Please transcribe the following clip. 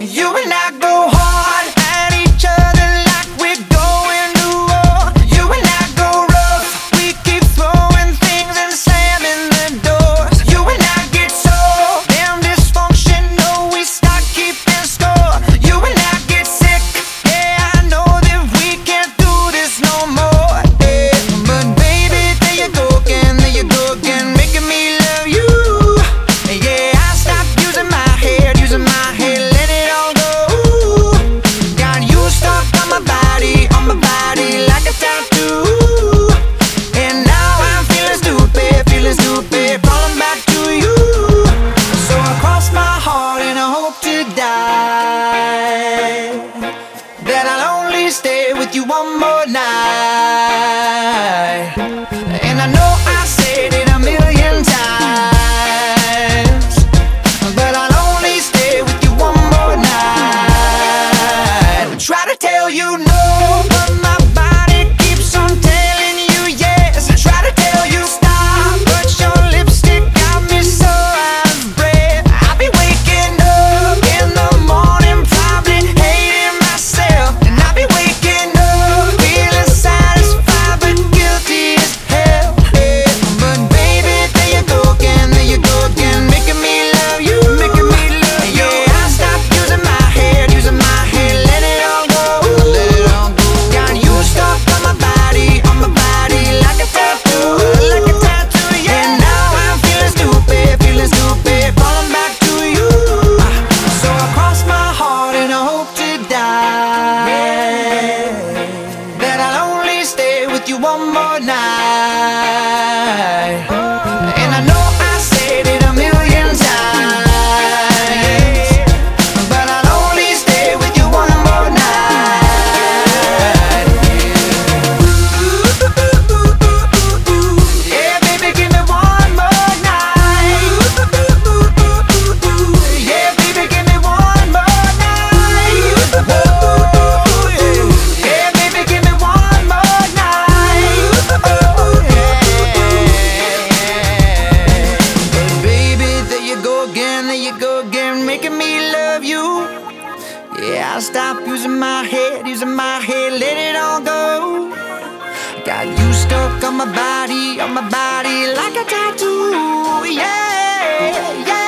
You and I go home. you one more night. love you. Yeah, I stop using my head, using my head, let it all go. Got you stuck on my body, on my body like a tattoo. Yeah, yeah.